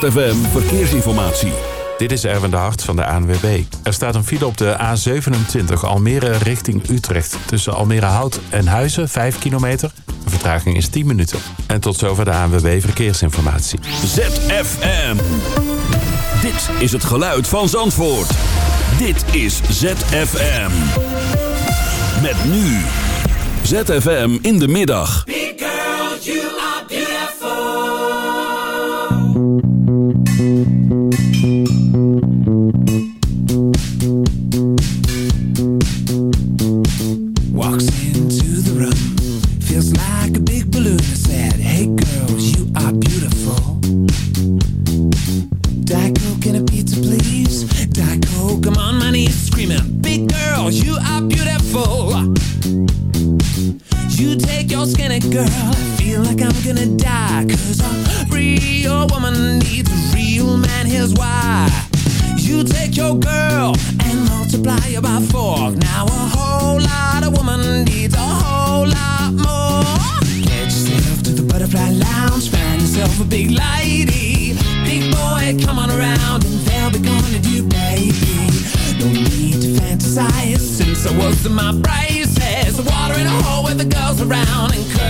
ZFM Verkeersinformatie. Dit is Erwin de Hart van de ANWB. Er staat een file op de A27 Almere richting Utrecht. Tussen Almere Hout en Huizen, 5 kilometer. De vertraging is 10 minuten. En tot zover de ANWB Verkeersinformatie. ZFM. Dit is het geluid van Zandvoort. Dit is ZFM. Met nu. ZFM in de middag.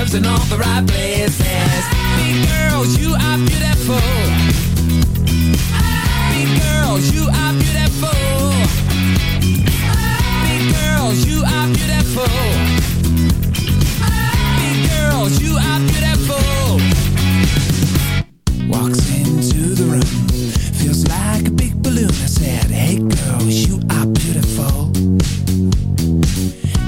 Around in all the right places. Big girls, you are beautiful. Big girls, you are beautiful. Big girls, you are beautiful. Big girls, you are beautiful. Walks into the room, feels like a big balloon. I said, Hey girls, you are beautiful.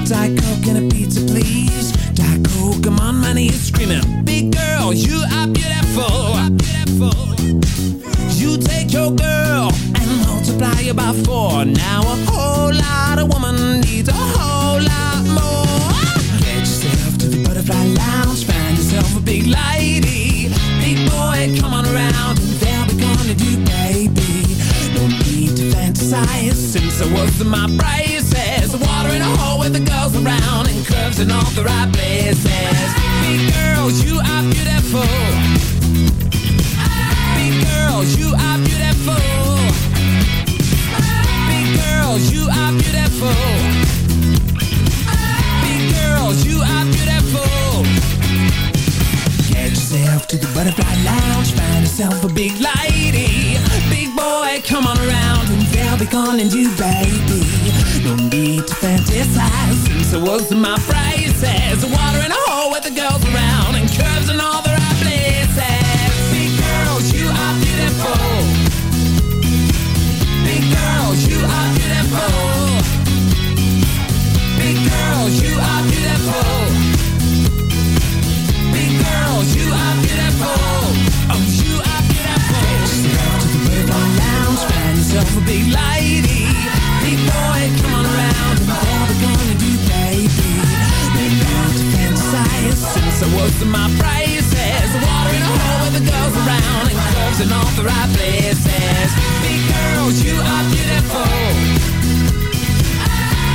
Diet Coke and a pizza, please. I'm on my knees screaming, Big girl, you are beautiful. You take your girl and multiply her by four. Now a whole lot of woman needs a whole lot more. Get yourself to the butterfly lounge, find yourself a big lady. Big boy, come on around and they'll be gonna do, baby. No need to fantasize since I was in my braces. Water in a hole with a girls in all the right places. Big girls, you are beautiful. Big girls, you are beautiful. Big girls, you are beautiful. Big girls, you are beautiful. Get yourself to the butterfly lounge, find yourself a big lady. Big boy, come on around and they'll be calling you baby. No need to fantasize since I was my braces. Water in a hole with the girls around and curves in all the right places. Big girls, you are beautiful. Big girls, you are beautiful. Big girls, you are beautiful. Big girls, you are beautiful. Oh, you are beautiful. Step to the butterfly lounge, find yourself a big lady. In my braces. Water in a hole with the girls around and curves in all the right places. Big girls, you are beautiful.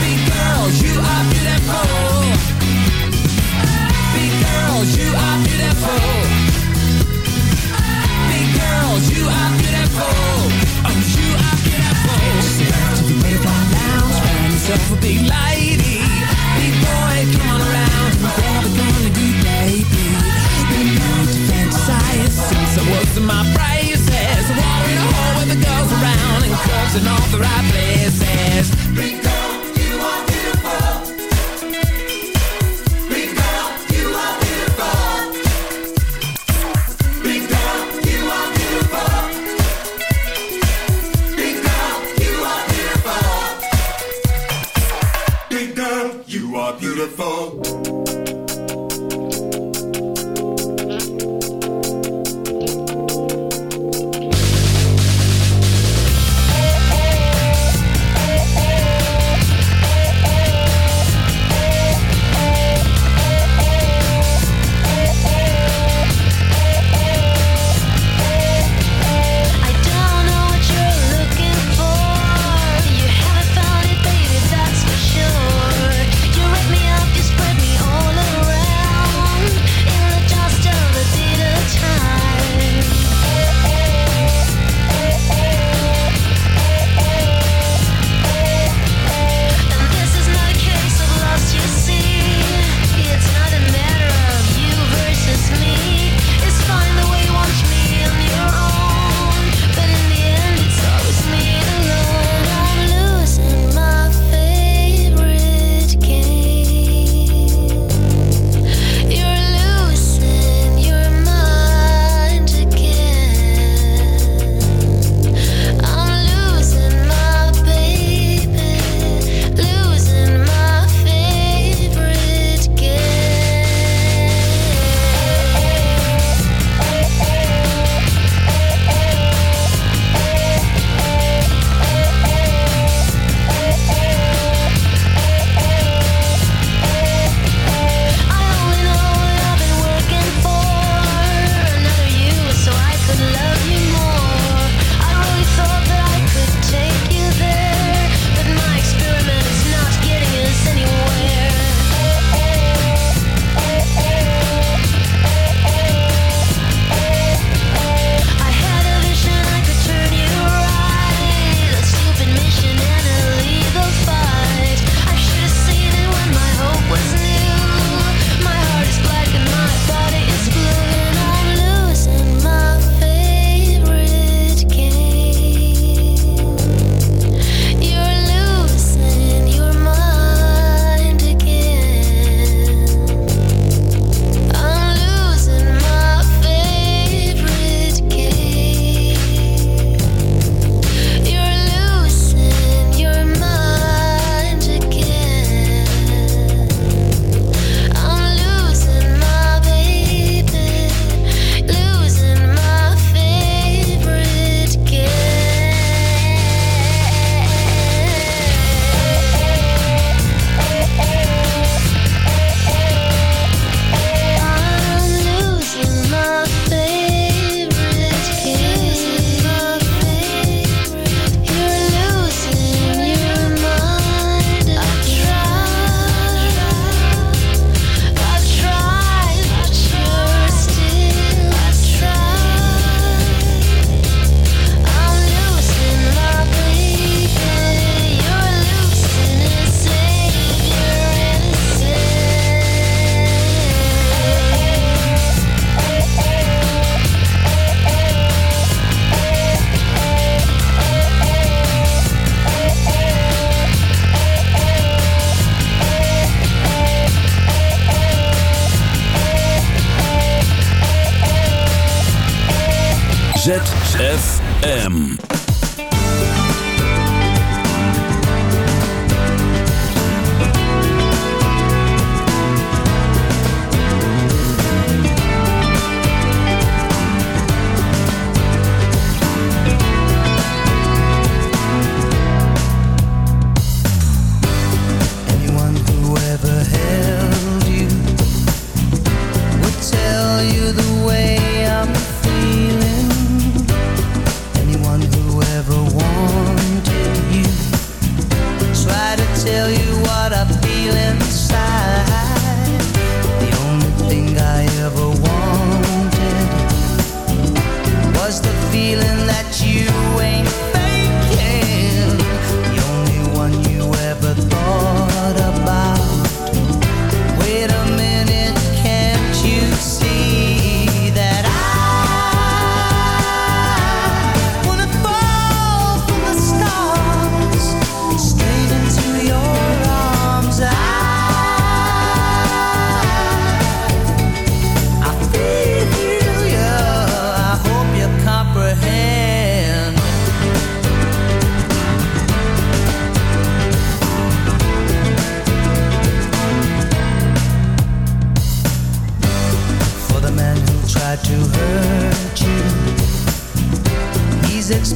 Big girls, you are beautiful. Big girls, you are beautiful.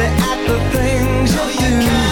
at the things you do.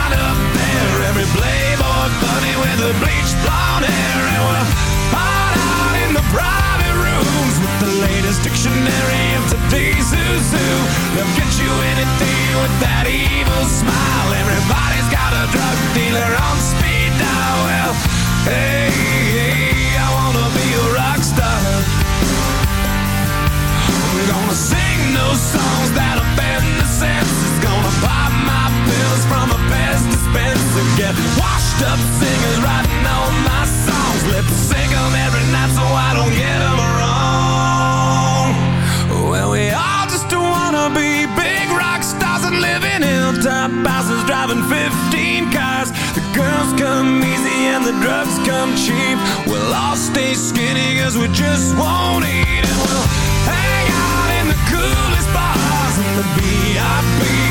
the bleached blonde hair. And we'll hide out in the private rooms with the latest dictionary of today's who's who. They'll get you anything with that evil smile. Everybody's got a drug dealer on speed dial. Well, hey, hey, I wanna be a rock star. We're gonna sing those songs that offend the senses. Gonna pop my pills from a Pez dispenser. Get up singers writing all my songs. Lip sync 'em every night so I don't get 'em wrong. Well, we all just wanna be big rock stars and live in hilltop houses driving 15 cars. The girls come easy and the drugs come cheap. We'll all stay skinny cause we just won't eat and we'll hang out in the coolest bars in the VIP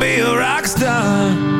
be a rock star.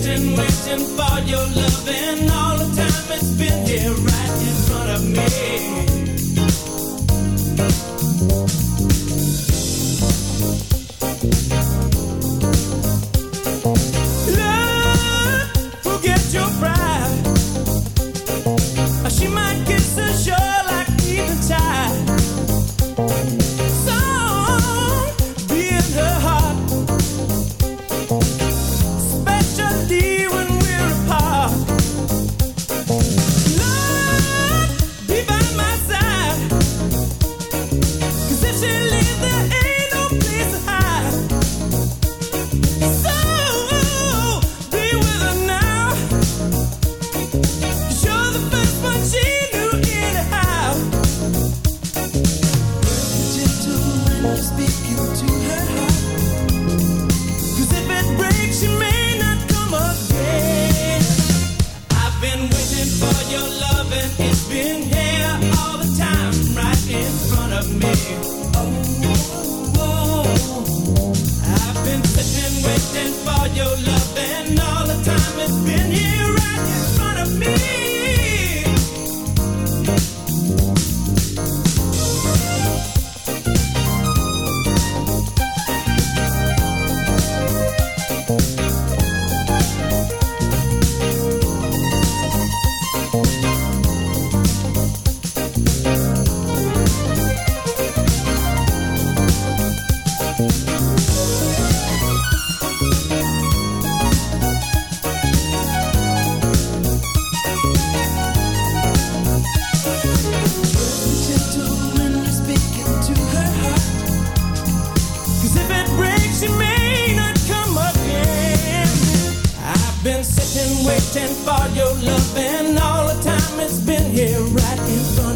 waiting, waiting for your loving. All the time it's been here right in front of me.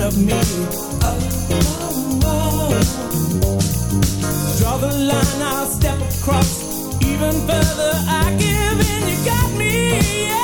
of me. Draw the line, I'll step across even further. I give in, you got me. Yeah.